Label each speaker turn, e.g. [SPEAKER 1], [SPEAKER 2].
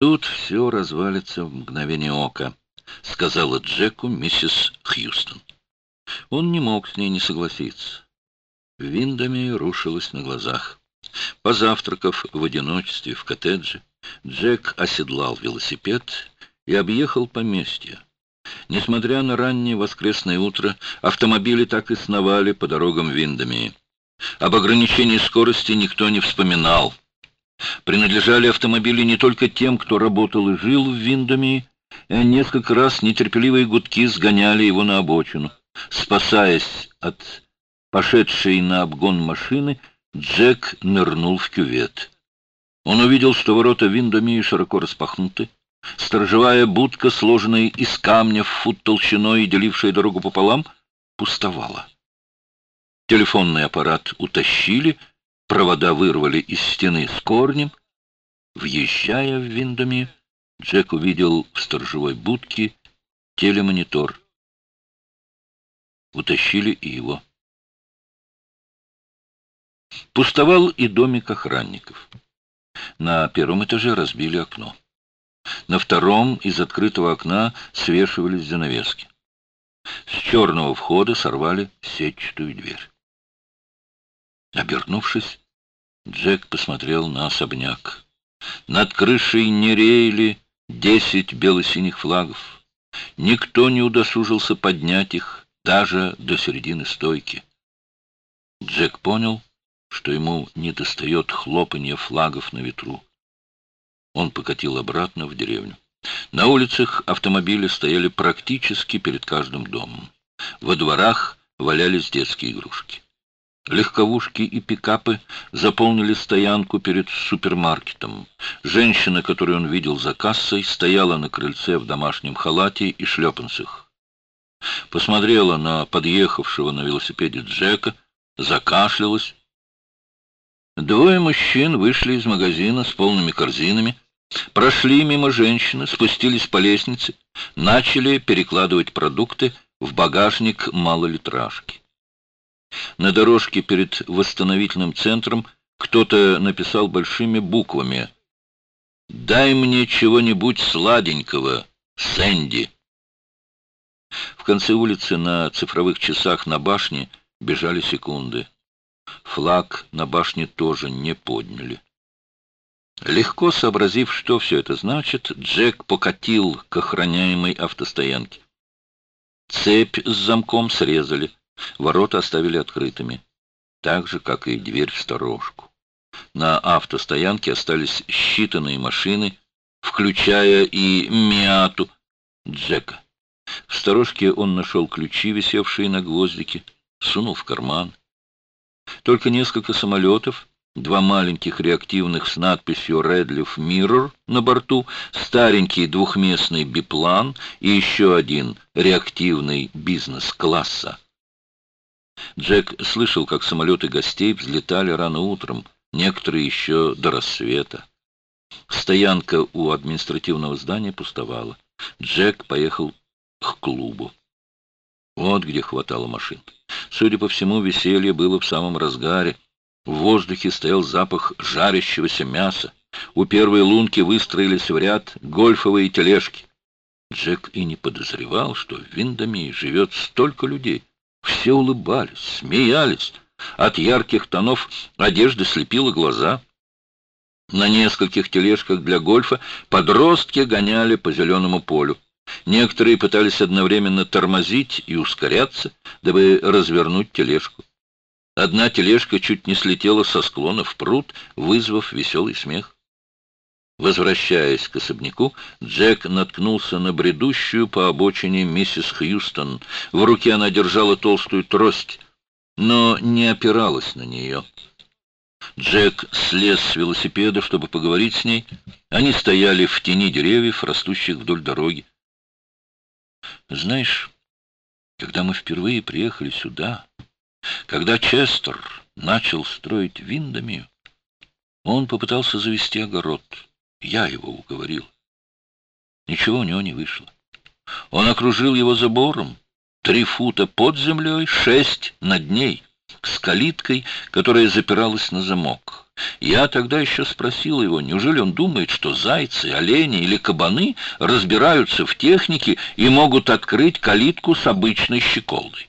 [SPEAKER 1] Тут все развалится в мгновение ока, сказала Джеку миссис Хьюстон. Он не мог с ней не согласиться. Виндами рушилась на глазах. Позавтракав в одиночестве в коттедже, Джек оседлал велосипед и объехал поместье. Несмотря на раннее воскресное утро, автомобили так и сновали по дорогам Виндами. Об ограничении скорости никто не вспоминал. Принадлежали автомобили не только тем, кто работал и жил в Виндами, а несколько раз нетерпеливые гудки сгоняли его на обочину. Спасаясь от пошедшей на обгон машины, Джек нырнул в кювет. Он увидел, что ворота Виндами широко распахнуты. Сторожевая будка, сложенная из камня в фут толщиной и делившая дорогу пополам, пустовала. Телефонный аппарат утащили, провода вырвали из стены с корнем. Въезжая в Виндами, Джек увидел в сторожевой будке телемонитор. Утащили и его. Пустовал и домик охранников. На первом этаже разбили окно. На втором из открытого окна свешивались занавески. С черного входа сорвали сетчатую дверь. Обернувшись, Джек посмотрел на особняк. Над крышей не реяли десять бело-синих флагов. Никто не удосужился поднять их даже до середины стойки. Джек понял, что ему недостает хлопанья флагов на ветру. Он покатил обратно в деревню. На улицах автомобили стояли практически перед каждым домом. Во дворах валялись детские игрушки. Легковушки и пикапы заполнили стоянку перед супермаркетом. Женщина, которую он видел за кассой, стояла на крыльце в домашнем халате и шлепанцах. Посмотрела на подъехавшего на велосипеде Джека, закашлялась. Двое мужчин вышли из магазина с полными корзинами, прошли мимо женщины, спустились по лестнице, начали перекладывать продукты в багажник малолитражки. На дорожке перед восстановительным центром кто-то написал большими буквами «Дай мне чего-нибудь сладенького, Сэнди». В конце улицы на цифровых часах на башне бежали секунды. Флаг на башне тоже не подняли. Легко сообразив, что все это значит, Джек покатил к охраняемой автостоянке. Цепь с замком срезали. Ворота оставили открытыми, так же, как и дверь в сторожку. На автостоянке остались считанные машины, включая и Миату Джека. В сторожке он нашел ключи, висевшие на гвоздике, сунул в карман. Только несколько самолетов, два маленьких реактивных с надписью «Редлиф Mirror на борту, старенький двухместный биплан и еще один реактивный бизнес-класса Джек слышал, как самолеты гостей взлетали рано утром, некоторые еще до рассвета. Стоянка у административного здания пустовала. Джек поехал к клубу. Вот где хватало машин. Судя по всему, веселье было в самом разгаре. В воздухе стоял запах жарящегося мяса. У первой лунки выстроились в ряд гольфовые тележки. Джек и не подозревал, что в Виндами живет столько людей. Все улыбались, смеялись. От ярких тонов одежды слепила глаза. На нескольких тележках для гольфа подростки гоняли по зеленому полю. Некоторые пытались одновременно тормозить и ускоряться, дабы развернуть тележку. Одна тележка чуть не слетела со склона в пруд, вызвав веселый смех. Возвращаясь к особняку, Джек наткнулся на бредущую по обочине миссис Хьюстон. В руке она держала толстую трость, но не опиралась на нее. Джек слез с велосипеда, чтобы поговорить с ней. Они стояли в тени деревьев, растущих вдоль дороги. «Знаешь, когда мы впервые приехали сюда, когда Честер начал строить Виндами, он попытался завести огород». Я его уговорил. Ничего у него не вышло. Он окружил его забором. Три фута под землей, шесть над ней. с калиткой, которая запиралась на замок. Я тогда еще спросил его, неужели он думает, что зайцы, олени или кабаны разбираются в технике и могут открыть калитку с обычной щеколдой.